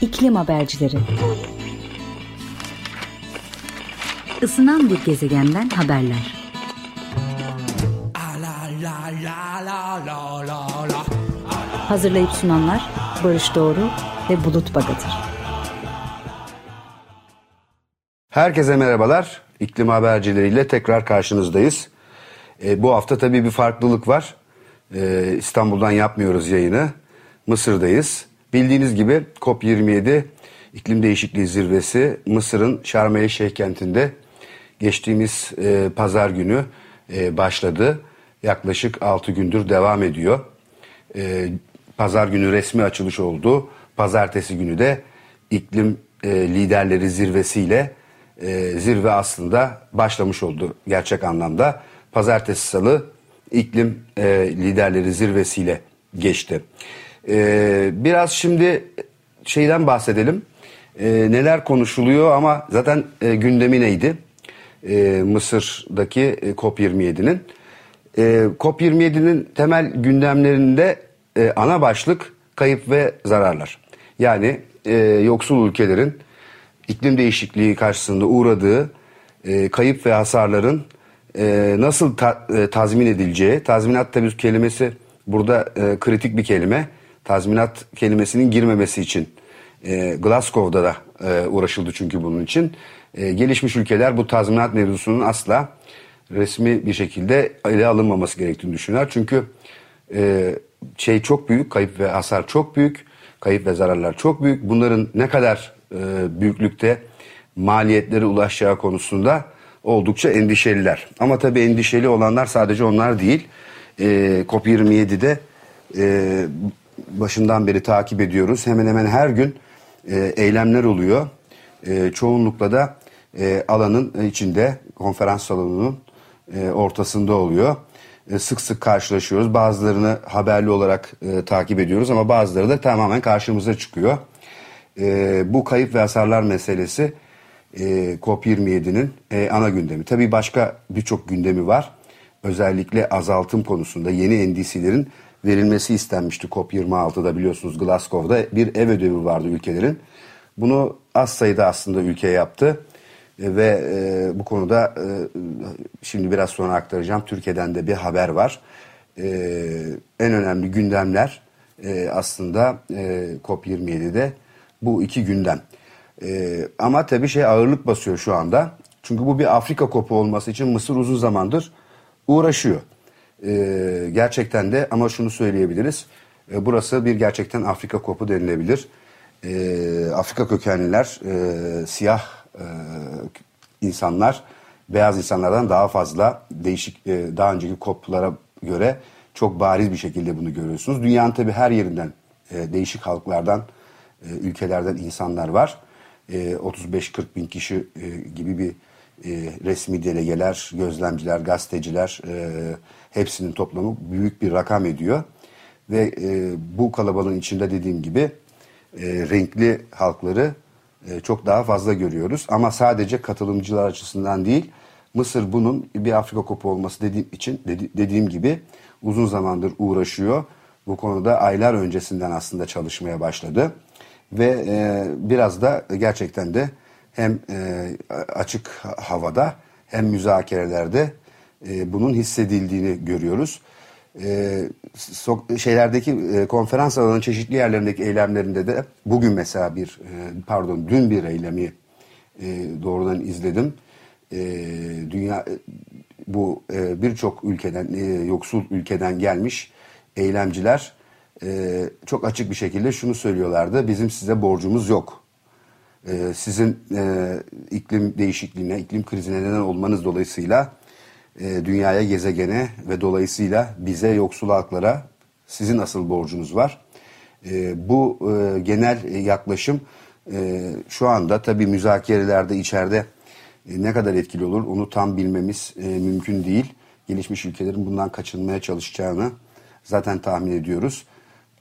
İklim Habercileri Isınan bir gezegenden haberler. Hazırlayıp sunanlar Barış Doğru ve Bulut Bagatır. Herkese merhabalar. İklim habercileriyle tekrar karşınızdayız. E, bu hafta tabii bir farklılık var. E, İstanbul'dan yapmıyoruz yayını. Mısır'dayız. Bildiğiniz gibi COP27 İklim Değişikliği Zirvesi Mısır'ın Şarm Şeyh kentinde geçtiğimiz e, pazar günü e, başladı. Yaklaşık 6 gündür devam ediyor. E, pazar günü resmi açılış oldu. Pazartesi günü de iklim e, liderleri zirvesiyle e, zirve aslında başlamış oldu gerçek anlamda. Pazartesi salı iklim e, liderleri zirvesiyle geçti. E, biraz şimdi şeyden bahsedelim. E, neler konuşuluyor ama zaten e, gündemi neydi? E, Mısır'daki e, COP27'nin. E, COP27'nin temel gündemlerinde e, ana başlık kayıp ve zararlar. Yani e, yoksul ülkelerin iklim değişikliği karşısında uğradığı e, kayıp ve hasarların e, nasıl ta, e, tazmin edileceği, tazminat tabii kelimesi burada e, kritik bir kelime. Tazminat kelimesinin girmemesi için e, Glasgow'da da e, uğraşıldı çünkü bunun için. E, gelişmiş ülkeler bu tazminat mevzusunun asla resmi bir şekilde ele alınmaması gerektiğini düşünüyor. Çünkü e, şey çok büyük, kayıp ve hasar çok büyük, kayıp ve zararlar çok büyük. Bunların ne kadar e, büyüklükte maliyetleri ulaşacağı konusunda oldukça endişeliler. Ama tabii endişeli olanlar sadece onlar değil. E, COP27'de e, başından beri takip ediyoruz. Hemen hemen her gün e, eylemler oluyor. E, çoğunlukla da e, alanın içinde, konferans salonunun e, ortasında oluyor. E, sık sık karşılaşıyoruz. Bazılarını haberli olarak e, takip ediyoruz ama bazıları da tamamen karşımıza çıkıyor. E, bu kayıp ve hasarlar meselesi e, COP27'nin e, ana gündemi. Tabii başka birçok gündemi var. Özellikle azaltım konusunda yeni NDC'lerin verilmesi istenmişti COP26'da biliyorsunuz Glasgow'da bir ev ödevi vardı ülkelerin. Bunu az sayıda aslında ülke yaptı e, ve e, bu konuda e, şimdi biraz sonra aktaracağım Türkiye'den de bir haber var. E, en önemli gündemler e, aslında e, COP27'de bu iki gündem. E, ama tabii şey ağırlık basıyor şu anda. Çünkü bu bir Afrika kopu olması için Mısır uzun zamandır uğraşıyor. E, gerçekten de ama şunu söyleyebiliriz. E, burası bir gerçekten Afrika kopu denilebilir. E, Afrika kökenliler, e, siyah e, insanlar, beyaz insanlardan daha fazla değişik, e, daha önceki koplara göre çok bariz bir şekilde bunu görüyorsunuz. Dünyanın tabii her yerinden, e, değişik halklardan, e, ülkelerden insanlar var. E, 35-40 bin kişi e, gibi bir e, resmi delegeler, gözlemciler, gazeteciler e, hepsinin toplamı büyük bir rakam ediyor. Ve e, bu kalabalığın içinde dediğim gibi e, renkli halkları e, çok daha fazla görüyoruz. Ama sadece katılımcılar açısından değil, Mısır bunun bir Afrika kopu olması dediğim için dedi, dediğim gibi uzun zamandır uğraşıyor. Bu konuda aylar öncesinden aslında çalışmaya başladı ve e, biraz da gerçekten de hem e, açık havada hem müzakerelerde e, bunun hissedildiğini görüyoruz. E, so, şeylerdeki e, konferans alanının çeşitli yerlerindeki eylemlerinde de bugün mesela bir e, pardon dün bir eylemi e, doğrudan izledim. E, dünya e, bu e, birçok ülkeden e, yoksul ülkeden gelmiş eylemciler e, çok açık bir şekilde şunu söylüyorlardı. Bizim size borcumuz yok. E, sizin e, iklim değişikliğine, iklim krizine neden olmanız dolayısıyla e, dünyaya, gezegene ve dolayısıyla bize, yoksul halklara sizin asıl borcunuz var. E, bu e, genel yaklaşım e, şu anda tabii müzakerelerde içeride e, ne kadar etkili olur onu tam bilmemiz e, mümkün değil. Gelişmiş ülkelerin bundan kaçınmaya çalışacağını zaten tahmin ediyoruz.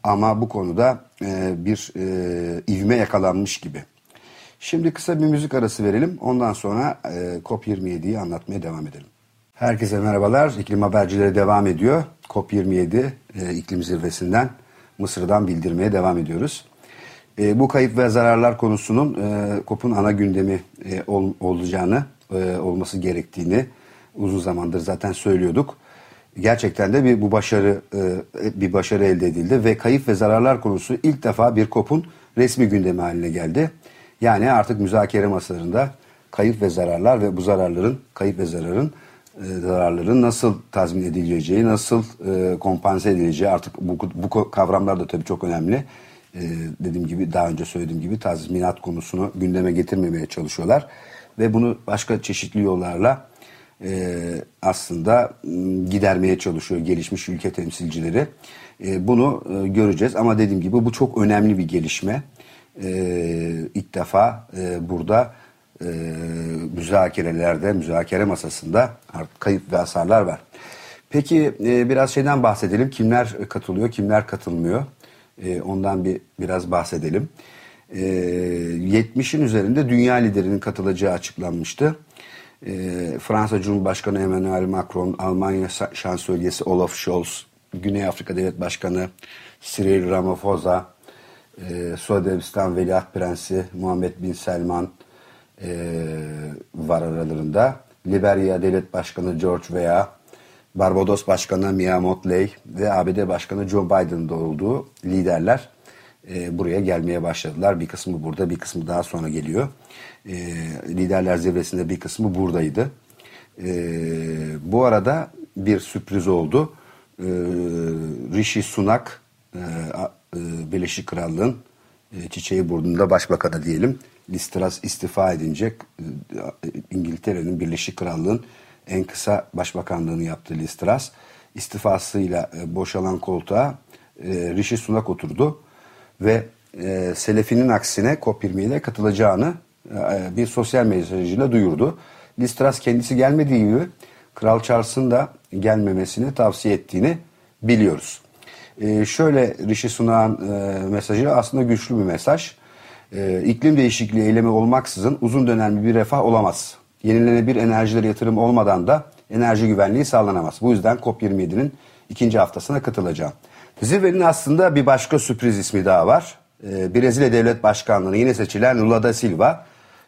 Ama bu konuda e, bir e, ivme yakalanmış gibi. Şimdi kısa bir müzik arası verelim. Ondan sonra e, COP27'yi anlatmaya devam edelim. Herkese merhabalar. İklim habercileri devam ediyor. COP27 e, iklim zirvesinden Mısır'dan bildirmeye devam ediyoruz. E, bu kayıp ve zararlar konusunun e, KOP'un ana gündemi e, ol, olacağını, e, olması gerektiğini uzun zamandır zaten söylüyorduk. Gerçekten de bir bu başarı e, bir başarı elde edildi ve kayıp ve zararlar konusu ilk defa bir KOP'un resmi gündemi haline geldi. Yani artık müzakere masalarında kayıp ve zararlar ve bu zararların kayıp ve zararın e, zararların nasıl tazmin edileceği, nasıl e, kompanse edileceği artık bu, bu kavramlar da tabii çok önemli. E, dediğim gibi daha önce söylediğim gibi tazminat konusunu gündeme getirmemeye çalışıyorlar ve bunu başka çeşitli yollarla e, aslında gidermeye çalışıyor gelişmiş ülke temsilcileri. E, bunu e, göreceğiz ama dediğim gibi bu çok önemli bir gelişme. E, ilk defa e, burada e, müzakerelerde, müzakere masasında kayıp ve hasarlar var. Peki e, biraz şeyden bahsedelim. Kimler katılıyor, kimler katılmıyor? E, ondan bir biraz bahsedelim. E, 70'in üzerinde dünya liderinin katılacağı açıklanmıştı. E, Fransa Cumhurbaşkanı Emmanuel Macron, Almanya Şansölyesi Olaf Scholz, Güney Afrika Devlet Başkanı Cyril Ramaphosa, e, Suudi Arabistan Veliaht Prensi Muhammed Bin Selman, e, var aralarında. Liberya Devlet Başkanı George Weah, Barbados Başkanı Mia Motley ve ABD Başkanı Joe Biden'da olduğu liderler e, buraya gelmeye başladılar. Bir kısmı burada, bir kısmı daha sonra geliyor. E, liderler zirvesinde bir kısmı buradaydı. E, bu arada bir sürpriz oldu. E, Rishi Sunak, e, Birleşik Krallığın e, çiçeği burnunda başbakanı diyelim. Listras istifa edince e, İngiltere'nin Birleşik Krallığın en kısa başbakanlığını yaptı Listras. İstifasıyla e, boşalan koltuğa Rishi Sunak oturdu ve Selefi'nin aksine COP20'ye katılacağını bir sosyal mesajıyla duyurdu. Listras kendisi gelmediği gibi Kral Charles'ın da gelmemesini tavsiye ettiğini biliyoruz. E, şöyle Rishi Sunak'ın e, mesajı aslında güçlü bir mesaj. E, iklim değişikliği eylemi olmaksızın uzun dönemli bir refah olamaz. Yenilenebilir enerjilere yatırım olmadan da enerji güvenliği sağlanamaz. Bu yüzden COP27'nin ikinci haftasına katılacağım. Zirvenin aslında bir başka sürpriz ismi daha var. E, Brezilya Devlet Başkanlığı'na yine seçilen Lula da Silva.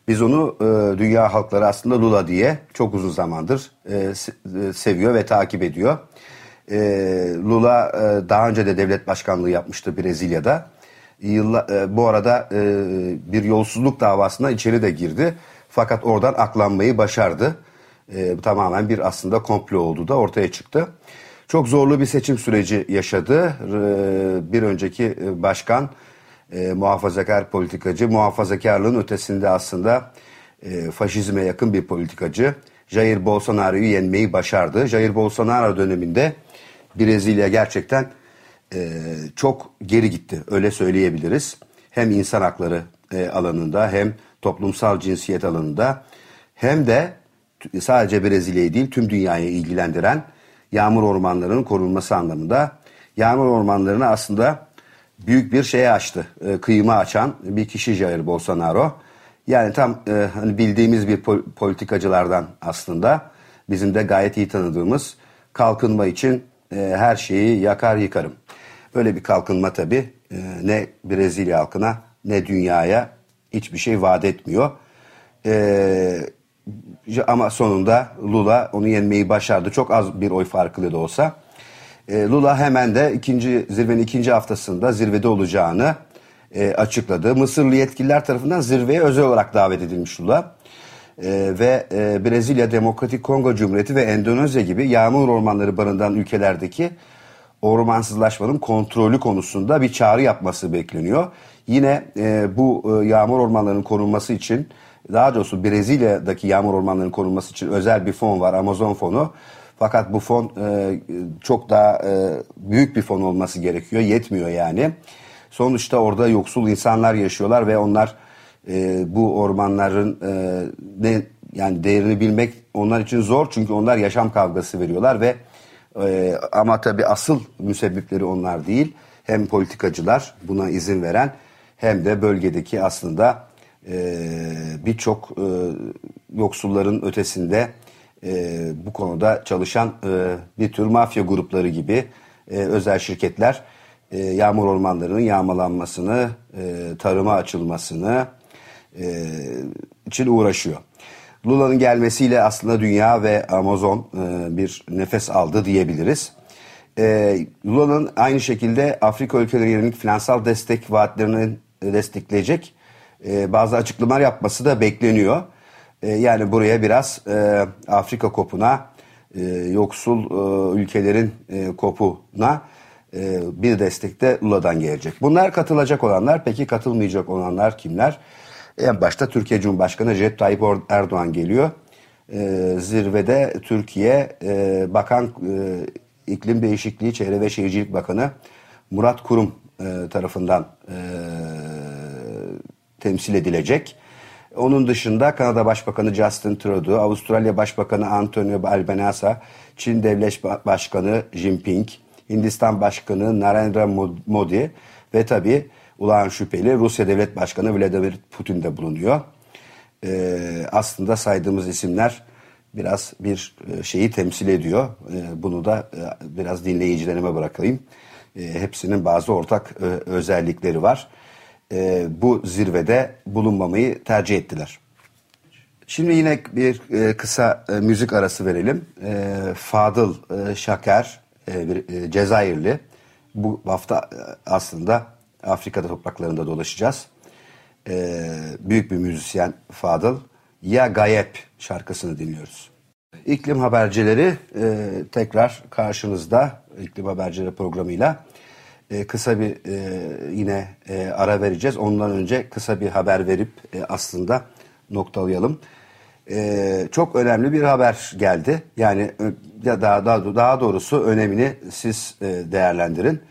Biz onu e, dünya halkları aslında Lula diye çok uzun zamandır e, e seviyor ve takip ediyor. E, Lula e, daha önce de devlet başkanlığı yapmıştı Brezilya'da. Yılla, e, bu arada e, bir yolsuzluk davasına içeri de girdi. Fakat oradan aklanmayı başardı. E, tamamen bir aslında komplo olduğu da ortaya çıktı. Çok zorlu bir seçim süreci yaşadı. E, bir önceki e, başkan e, muhafazakar politikacı, muhafazakarlığın ötesinde aslında e, faşizme yakın bir politikacı. Jair Bolsonaro'yu yenmeyi başardı. Jair Bolsonaro döneminde Brezilya gerçekten e, çok geri gitti. Öyle söyleyebiliriz. Hem insan hakları e, alanında hem toplumsal cinsiyet alanında hem de sadece Brezilya'yı değil tüm dünyayı ilgilendiren yağmur ormanlarının korunması anlamında yağmur ormanlarını aslında büyük bir şeye açtı. E, kıyıma açan bir kişi Jair Bolsonaro. Yani tam e, hani bildiğimiz bir politikacılardan aslında bizim de gayet iyi tanıdığımız kalkınma için e, her şeyi yakar yıkarım. Böyle bir kalkınma tabii e, ne Brezilya halkına ne dünyaya hiçbir şey vaat etmiyor. E, ama sonunda Lula onu yenmeyi başardı. Çok az bir oy farklı da olsa. E, Lula hemen de ikinci zirvenin ikinci haftasında zirvede olacağını e, açıkladı. Mısırlı yetkililer tarafından zirveye özel olarak davet edilmiş Lula e, ve e, Brezilya, Demokratik Kongo Cumhuriyeti ve Endonezya gibi yağmur ormanları barındıran ülkelerdeki ormansızlaşmanın kontrolü konusunda bir çağrı yapması bekleniyor. Yine e, bu e, yağmur ormanlarının korunması için daha doğrusu Brezilya'daki yağmur ormanlarının korunması için özel bir fon var Amazon fonu. Fakat bu fon e, çok daha e, büyük bir fon olması gerekiyor. Yetmiyor yani. Sonuçta orada yoksul insanlar yaşıyorlar ve onlar e, bu ormanların e, ne yani değerini bilmek onlar için zor çünkü onlar yaşam kavgası veriyorlar ve e, ama tabii asıl müsebbipleri onlar değil. Hem politikacılar buna izin veren hem de bölgedeki aslında e, birçok e, yoksulların ötesinde e, bu konuda çalışan e, bir tür mafya grupları gibi e, özel şirketler e, yağmur ormanlarının yağmalanmasını, e, tarıma açılmasını e, için uğraşıyor. Lula'nın gelmesiyle aslında dünya ve Amazon e, bir nefes aldı diyebiliriz. E, Lula'nın aynı şekilde Afrika ülkelerine yönelik finansal destek vaatlerini destekleyecek e, bazı açıklamalar yapması da bekleniyor. E, yani buraya biraz e, Afrika kopuna, e, yoksul e, ülkelerin e, kopuna e, bir destek de Lula'dan gelecek. Bunlar katılacak olanlar, peki katılmayacak olanlar kimler? En başta Türkiye Cumhurbaşkanı Recep Tayyip Erdoğan geliyor. E, zirvede Türkiye e, Bakan e, İklim Değişikliği Çevre ve Şehircilik Bakanı Murat Kurum e, tarafından e, temsil edilecek. Onun dışında Kanada Başbakanı Justin Trudeau, Avustralya Başbakanı Antonio Albanese, Çin Devlet Başkanı Jinping, Hindistan Başkanı Narendra Modi ve tabi ulağan şüpheli Rusya Devlet Başkanı Vladimir Putin de bulunuyor. Ee, aslında saydığımız isimler biraz bir e, şeyi temsil ediyor. Ee, bunu da e, biraz dinleyicilerime bırakayım. Ee, hepsinin bazı ortak e, özellikleri var. Ee, bu zirvede bulunmamayı tercih ettiler. Şimdi yine bir kısa müzik arası verelim. Fadıl Şaker, bir Cezayirli. Bu hafta aslında Afrika'da topraklarında dolaşacağız. Büyük bir müzisyen Fadıl. Ya Gayep şarkısını dinliyoruz. İklim habercileri e, tekrar karşınızda iklim habercileri programıyla e, kısa bir e, yine e, ara vereceğiz. Ondan önce kısa bir haber verip e, aslında noktalayalım. E, çok önemli bir haber geldi. Yani ya daha daha daha doğrusu önemini siz e, değerlendirin.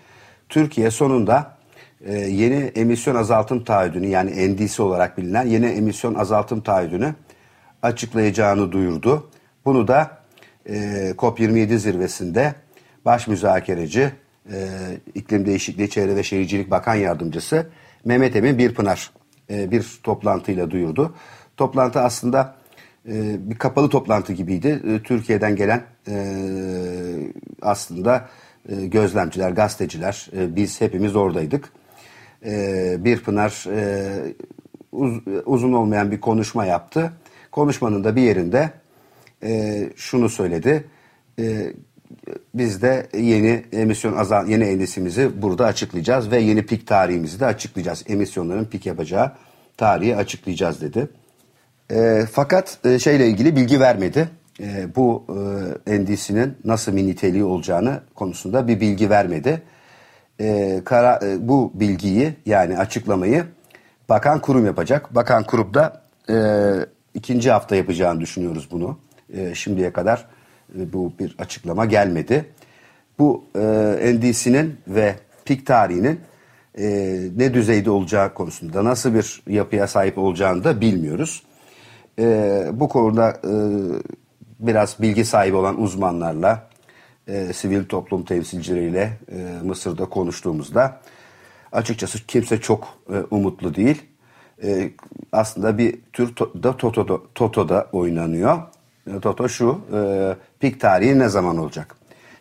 Türkiye sonunda e, yeni emisyon azaltım taahhüdünü yani NDC olarak bilinen yeni emisyon azaltım taahhüdünü açıklayacağını duyurdu. Bunu da e, COP27 zirvesinde baş müzakereci e, İklim Değişikliği Çevre ve Şehircilik Bakan Yardımcısı Mehmet Emin Birpınar e, bir toplantıyla duyurdu. Toplantı aslında e, bir kapalı toplantı gibiydi. E, Türkiye'den gelen e, aslında e, gözlemciler, gazeteciler, e, biz hepimiz oradaydık. E, Birpınar e, uz, uzun olmayan bir konuşma yaptı. Konuşmanın da bir yerinde e, şunu söyledi. E, biz de yeni emisyon azal yeni endisimizi burada açıklayacağız ve yeni pik tarihimizi de açıklayacağız. Emisyonların pik yapacağı tarihi açıklayacağız dedi. E, fakat e, şeyle ilgili bilgi vermedi. E, bu e, endisinin nasıl bir niteliği olacağını konusunda bir bilgi vermedi. E, kara, e, bu bilgiyi yani açıklamayı bakan kurum yapacak. Bakan kurum da e, ikinci hafta yapacağını düşünüyoruz bunu e, şimdiye kadar e, bu bir açıklama gelmedi. Bu e, NDC'nin ve pik tarihinin e, ne düzeyde olacağı konusunda nasıl bir yapıya sahip olacağını da bilmiyoruz. E, bu konuda e, biraz bilgi sahibi olan uzmanlarla, e, sivil toplum temsilcileriyle e, Mısır'da konuştuğumuzda açıkçası kimse çok e, umutlu değil. E, aslında bir tür to, da Toto'da, Toto'da oynanıyor. Toto şu, e, pik tarihi ne zaman olacak?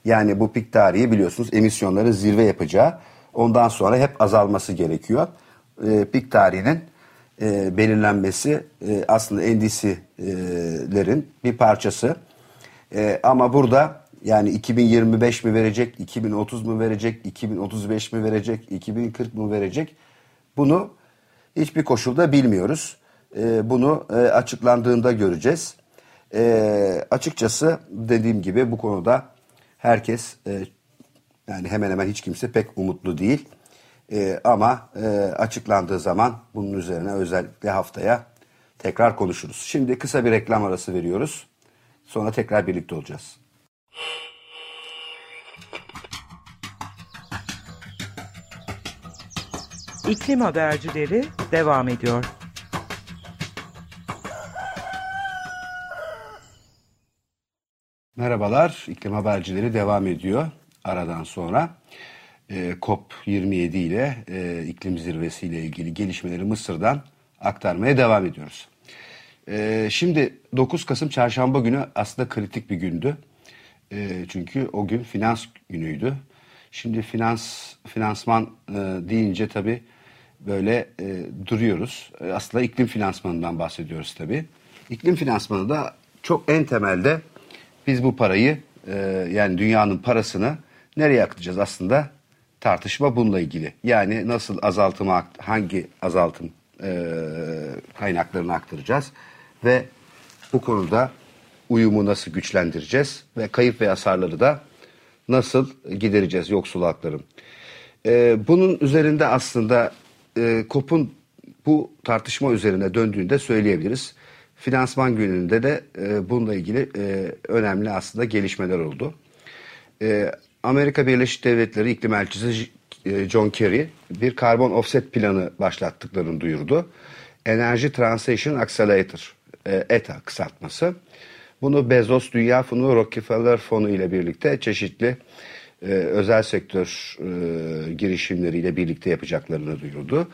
Yani bu pik tarihi biliyorsunuz emisyonların zirve yapacağı, ondan sonra hep azalması gerekiyor. E, pik tarihinin e, belirlenmesi e, aslında endisilerin bir parçası. E, ama burada yani 2025 mi verecek, 2030 mu verecek, 2035 mi verecek, 2040 mı verecek? Bunu hiçbir koşulda bilmiyoruz. E, bunu e, açıklandığında göreceğiz. E, açıkçası dediğim gibi bu konuda herkes e, yani hemen hemen hiç kimse pek umutlu değil. E, ama e, açıklandığı zaman bunun üzerine özellikle haftaya tekrar konuşuruz. Şimdi kısa bir reklam arası veriyoruz. Sonra tekrar birlikte olacağız. İklim habercileri devam ediyor. Merhabalar, iklim habercileri devam ediyor aradan sonra. E, COP27 ile e, iklim zirvesi ile ilgili gelişmeleri Mısır'dan aktarmaya devam ediyoruz. E, şimdi 9 Kasım çarşamba günü aslında kritik bir gündü. E, çünkü o gün finans günüydü. Şimdi finans finansman e, deyince tabii böyle e, duruyoruz. E, aslında iklim finansmanından bahsediyoruz tabii. İklim finansmanı da çok en temelde biz bu parayı e, yani dünyanın parasını nereye akıtacağız aslında tartışma bununla ilgili. Yani nasıl azaltıma hangi azaltım e, kaynaklarını aktaracağız ve bu konuda uyumu nasıl güçlendireceğiz ve kayıp ve hasarları da nasıl gidereceğiz yoksul halkların. E, bunun üzerinde aslında e, COP'un bu tartışma üzerine döndüğünde söyleyebiliriz. Finansman gününde de e, bununla ilgili e, önemli aslında gelişmeler oldu. E, Amerika Birleşik Devletleri İklim Elçisi e, John Kerry bir karbon offset planı başlattıklarını duyurdu. Energy Transition Accelerator, e, ETA kısaltması. Bunu Bezos Dünya Fonu, Rockefeller Fonu ile birlikte çeşitli e, özel sektör e, girişimleriyle birlikte yapacaklarını duyurdu.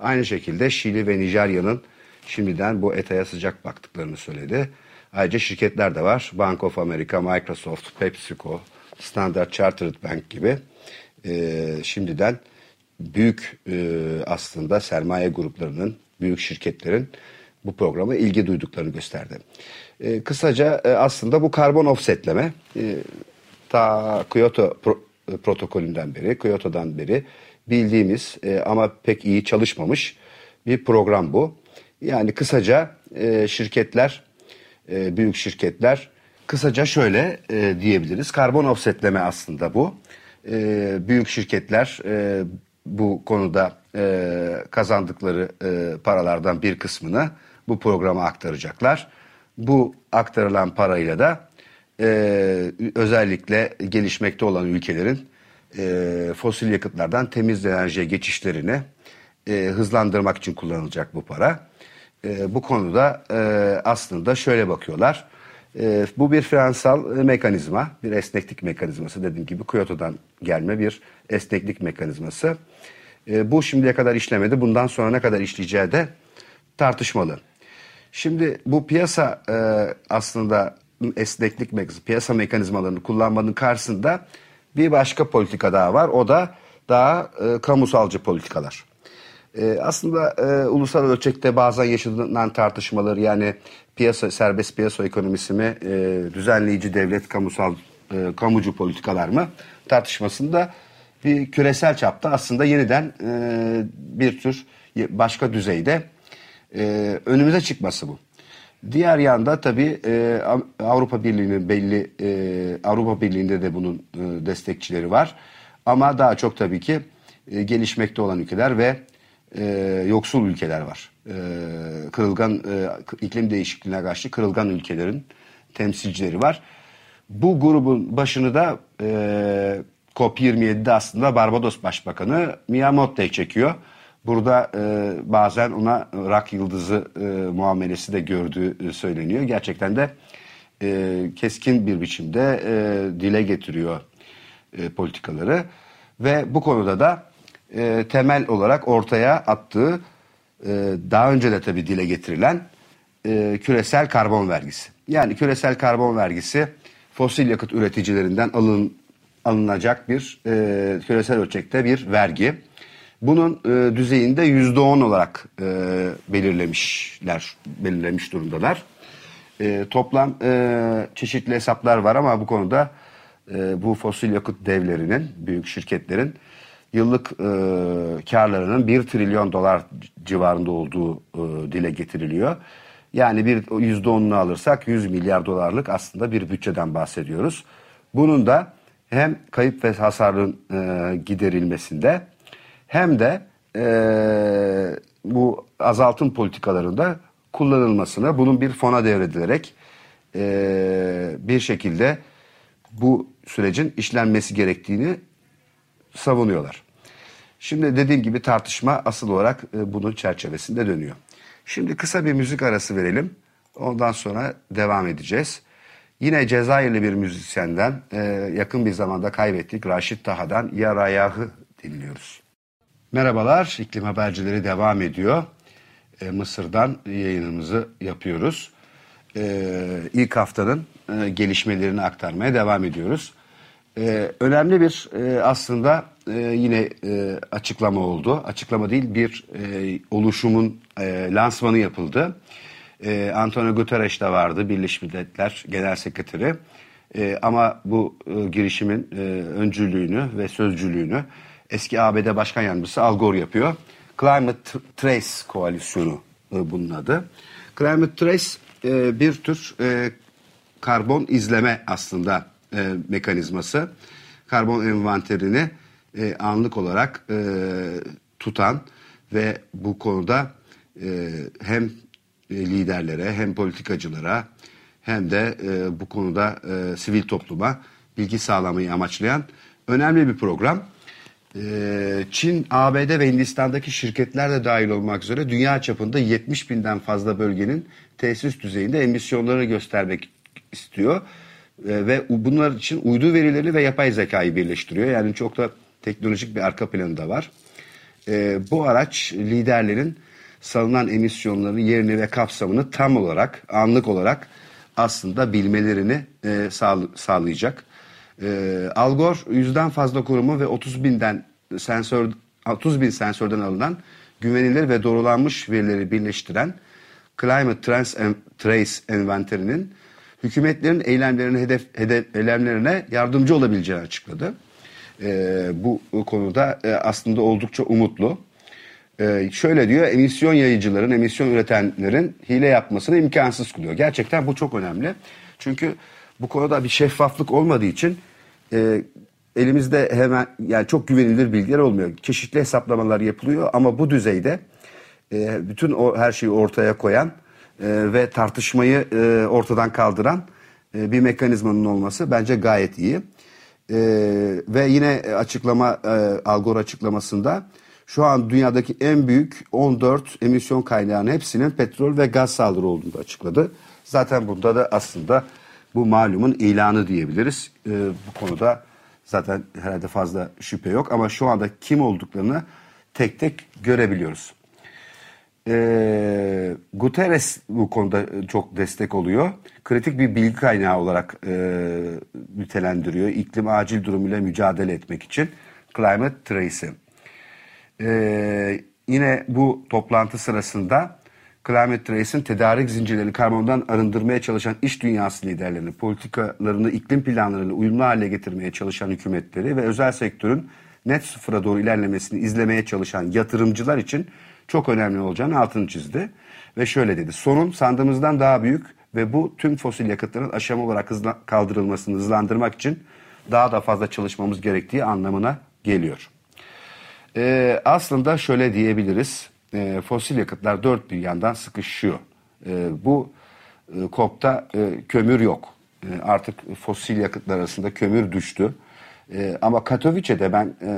Aynı şekilde Şili ve Nijerya'nın şimdiden bu ETA'ya sıcak baktıklarını söyledi. Ayrıca şirketler de var. Bank of America, Microsoft, PepsiCo, Standard Chartered Bank gibi e, şimdiden büyük e, aslında sermaye gruplarının, büyük şirketlerin bu programa ilgi duyduklarını gösterdi. E, kısaca e, aslında bu karbon offsetleme e, ta Kyoto pro, e, protokolünden beri, Kyoto'dan beri bildiğimiz e, ama pek iyi çalışmamış bir program bu. Yani kısaca e, şirketler, e, büyük şirketler kısaca şöyle e, diyebiliriz. Karbon offsetleme aslında bu. E, büyük şirketler e, bu konuda e, kazandıkları e, paralardan bir kısmını bu programa aktaracaklar. Bu aktarılan parayla da e, özellikle gelişmekte olan ülkelerin e, fosil yakıtlardan temiz enerjiye geçişlerini e, hızlandırmak için kullanılacak bu para. E, bu konuda e, aslında şöyle bakıyorlar. E, bu bir finansal mekanizma, bir esneklik mekanizması dediğim gibi Kyoto'dan gelme bir esneklik mekanizması. E, bu şimdiye kadar işlemedi. Bundan sonra ne kadar işleyeceği de tartışmalı. Şimdi bu piyasa e, aslında esneklik mekanizması, piyasa mekanizmalarını kullanmanın karşısında bir başka politika daha var. O da daha e, kamusalcı politikalar. E, aslında e, ulusal ölçekte bazen yaşanan tartışmaları yani piyasa serbest piyasa ekonomisi mi, e, düzenleyici devlet kamusal e, kamucu politikalar mı tartışmasında bir küresel çapta aslında yeniden e, bir tür başka düzeyde e, önümüze çıkması bu. Diğer yanda tabii e, Avrupa Birliği'nin belli e, Avrupa Birliği'nde de bunun e, destekçileri var. Ama daha çok tabii ki e, gelişmekte olan ülkeler ve e, yoksul ülkeler var. E, kırılgan e, iklim değişikliğine karşı kırılgan ülkelerin temsilcileri var. Bu grubun başını da e, COP27'de aslında Barbados Başbakanı Mia Mottley çekiyor. Burada e, bazen ona rak yıldızı e, muamelesi de gördüğü e, söyleniyor. Gerçekten de e, keskin bir biçimde e, dile getiriyor e, politikaları. Ve bu konuda da e, temel olarak ortaya attığı e, daha önce de tabii dile getirilen e, küresel karbon vergisi. Yani küresel karbon vergisi fosil yakıt üreticilerinden alın, alınacak bir e, küresel ölçekte bir vergi. Bunun e, düzeyinde yüzde on olarak e, belirlemişler, belirlemiş durumdalar. E, toplam e, çeşitli hesaplar var ama bu konuda e, bu fosil yakıt devlerinin, büyük şirketlerin yıllık e, karlarının 1 trilyon dolar civarında olduğu e, dile getiriliyor. Yani bir yüzde onunu alırsak 100 milyar dolarlık aslında bir bütçeden bahsediyoruz. Bunun da hem kayıp ve hasarın e, giderilmesinde hem de e, bu azaltım politikalarında kullanılmasına bunun bir fona devredilerek e, bir şekilde bu sürecin işlenmesi gerektiğini savunuyorlar. Şimdi dediğim gibi tartışma asıl olarak e, bunun çerçevesinde dönüyor. Şimdi kısa bir müzik arası verelim. Ondan sonra devam edeceğiz. Yine Cezayirli bir müzisyenden e, yakın bir zamanda kaybettik. Raşit Taha'dan Yarayah'ı dinliyoruz. Merhabalar, iklim habercileri devam ediyor. E, Mısır'dan yayınımızı yapıyoruz. E, ilk haftanın e, gelişmelerini aktarmaya devam ediyoruz. Ee, önemli bir e, aslında e, yine e, açıklama oldu. Açıklama değil bir e, oluşumun e, lansmanı yapıldı. E, Antonio Guterres de vardı Birleşmiş Milletler Genel Sekreteri. E, ama bu e, girişimin e, öncülüğünü ve sözcülüğünü eski ABD Başkan Yardımcısı Al Gore yapıyor. Climate Trace Koalisyonu e, bunun adı. Climate Trace e, bir tür e, karbon izleme aslında e, mekanizması. Karbon envanterini e, anlık olarak e, tutan ve bu konuda e, hem e, liderlere hem politikacılara hem de e, bu konuda e, sivil topluma bilgi sağlamayı amaçlayan önemli bir program. E, Çin, ABD ve Hindistan'daki şirketler de dahil olmak üzere dünya çapında 70 binden fazla bölgenin tesis düzeyinde emisyonlarını göstermek istiyor. E, ve bunlar için uydu verileri ve yapay zekayı birleştiriyor. Yani çok da teknolojik bir arka planı da var. E, bu araç liderlerin salınan emisyonların yerini ve kapsamını tam olarak, anlık olarak aslında bilmelerini e, sağ, sağlayacak. E, Algor yüzden fazla kurumu ve 30 binden sensör 30 bin sensörden alınan güvenilir ve doğrulanmış verileri birleştiren Climate Trans Trace envanterinin hükümetlerin eylemlerine hedef, hedef eylemlerine yardımcı olabileceğini açıkladı. E, bu konuda e, aslında oldukça umutlu. E, şöyle diyor, emisyon yayıcıların, emisyon üretenlerin hile yapmasını imkansız kılıyor. Gerçekten bu çok önemli. Çünkü bu konuda bir şeffaflık olmadığı için e, elimizde hemen yani çok güvenilir bilgiler olmuyor. Çeşitli hesaplamalar yapılıyor ama bu düzeyde e, bütün o her şeyi ortaya koyan e, ve tartışmayı e, ortadan kaldıran e, bir mekanizmanın olması bence gayet iyi. E, ve yine açıklama e, Algor açıklamasında şu an dünyadaki en büyük 14 emisyon kaynağının hepsinin petrol ve gaz saldırı olduğunu açıkladı. Zaten bunda da aslında bu malumun ilanı diyebiliriz. E, bu konuda zaten herhalde fazla şüphe yok ama şu anda kim olduklarını tek tek görebiliyoruz. E, Guterres bu konuda çok destek oluyor. Kritik bir bilgi kaynağı olarak e, nitelendiriyor. İklim acil durumuyla mücadele etmek için Climate Trace'i. E, yine bu toplantı sırasında Climate Trace'in tedarik zincirlerini karbondan arındırmaya çalışan iş dünyası liderlerini, politikalarını iklim planlarıyla uyumlu hale getirmeye çalışan hükümetleri ve özel sektörün net sıfıra doğru ilerlemesini izlemeye çalışan yatırımcılar için çok önemli olacağını altını çizdi. Ve şöyle dedi. Sorun sandığımızdan daha büyük ve bu tüm fosil yakıtların aşama olarak kaldırılmasını hızlandırmak için daha da fazla çalışmamız gerektiği anlamına geliyor. Ee, aslında şöyle diyebiliriz. Ee, fosil yakıtlar dört bir yandan sıkışıyor. Ee, bu e, COP'ta e, kömür yok. E, artık fosil yakıtlar arasında kömür düştü. E, ama Katowice'de ben e,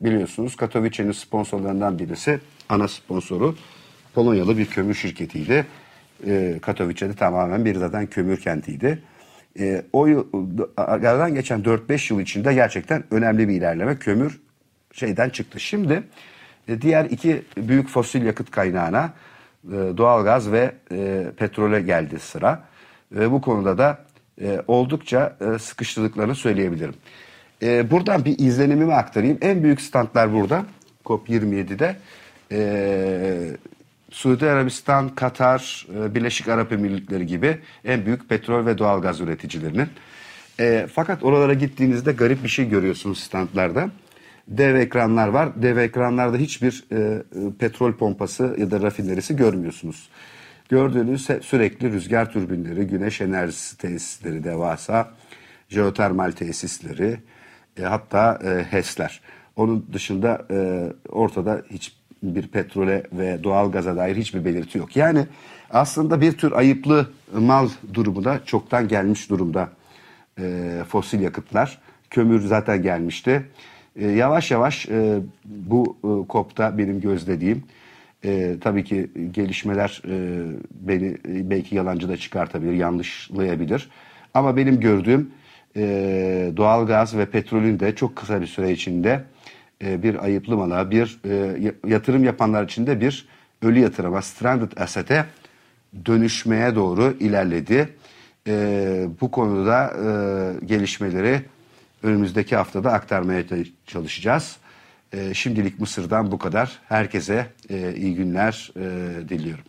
biliyorsunuz Katowice'nin sponsorlarından birisi ana sponsoru Polonyalı bir kömür şirketiydi. E, Katowice'de tamamen bir zaten kömür kentiydi. E, o aradan geçen 4-5 yıl içinde gerçekten önemli bir ilerleme. Kömür şeyden çıktı. Şimdi e, diğer iki büyük fosil yakıt kaynağına e, doğalgaz ve e, petrole geldi sıra. Ve bu konuda da e, oldukça sıkıştırdıklarını söyleyebilirim. Buradan bir izlenimimi aktarayım. En büyük standlar burada. COP27'de. E, Suudi Arabistan, Katar, Birleşik Arap Emirlikleri gibi en büyük petrol ve doğalgaz üreticilerinin. E, fakat oralara gittiğinizde garip bir şey görüyorsunuz standlarda. Dev ekranlar var. Dev ekranlarda hiçbir e, petrol pompası ya da rafinerisi görmüyorsunuz. Gördüğünüz sürekli rüzgar türbinleri, güneş enerjisi tesisleri devasa, jeotermal tesisleri, e, hatta e, HES'ler. Onun dışında e, ortada hiçbir petrole ve doğal gaza dair hiçbir belirti yok. Yani aslında bir tür ayıplı mal durumu da çoktan gelmiş durumda e, fosil yakıtlar. Kömür zaten gelmişti. E, yavaş yavaş e, bu e, COP'ta benim gözlediğim e, tabii ki gelişmeler e, beni e, belki yalancı da çıkartabilir, yanlışlayabilir. Ama benim gördüğüm e, doğal gaz ve petrolün de çok kısa bir süre içinde e, bir ayıplı mala, bir e, yatırım yapanlar için de bir ölü yatırıma, stranded asset'e dönüşmeye doğru ilerledi. E, bu konuda e, gelişmeleri önümüzdeki haftada aktarmaya çalışacağız. E, şimdilik Mısır'dan bu kadar. Herkese e, iyi günler e, diliyorum.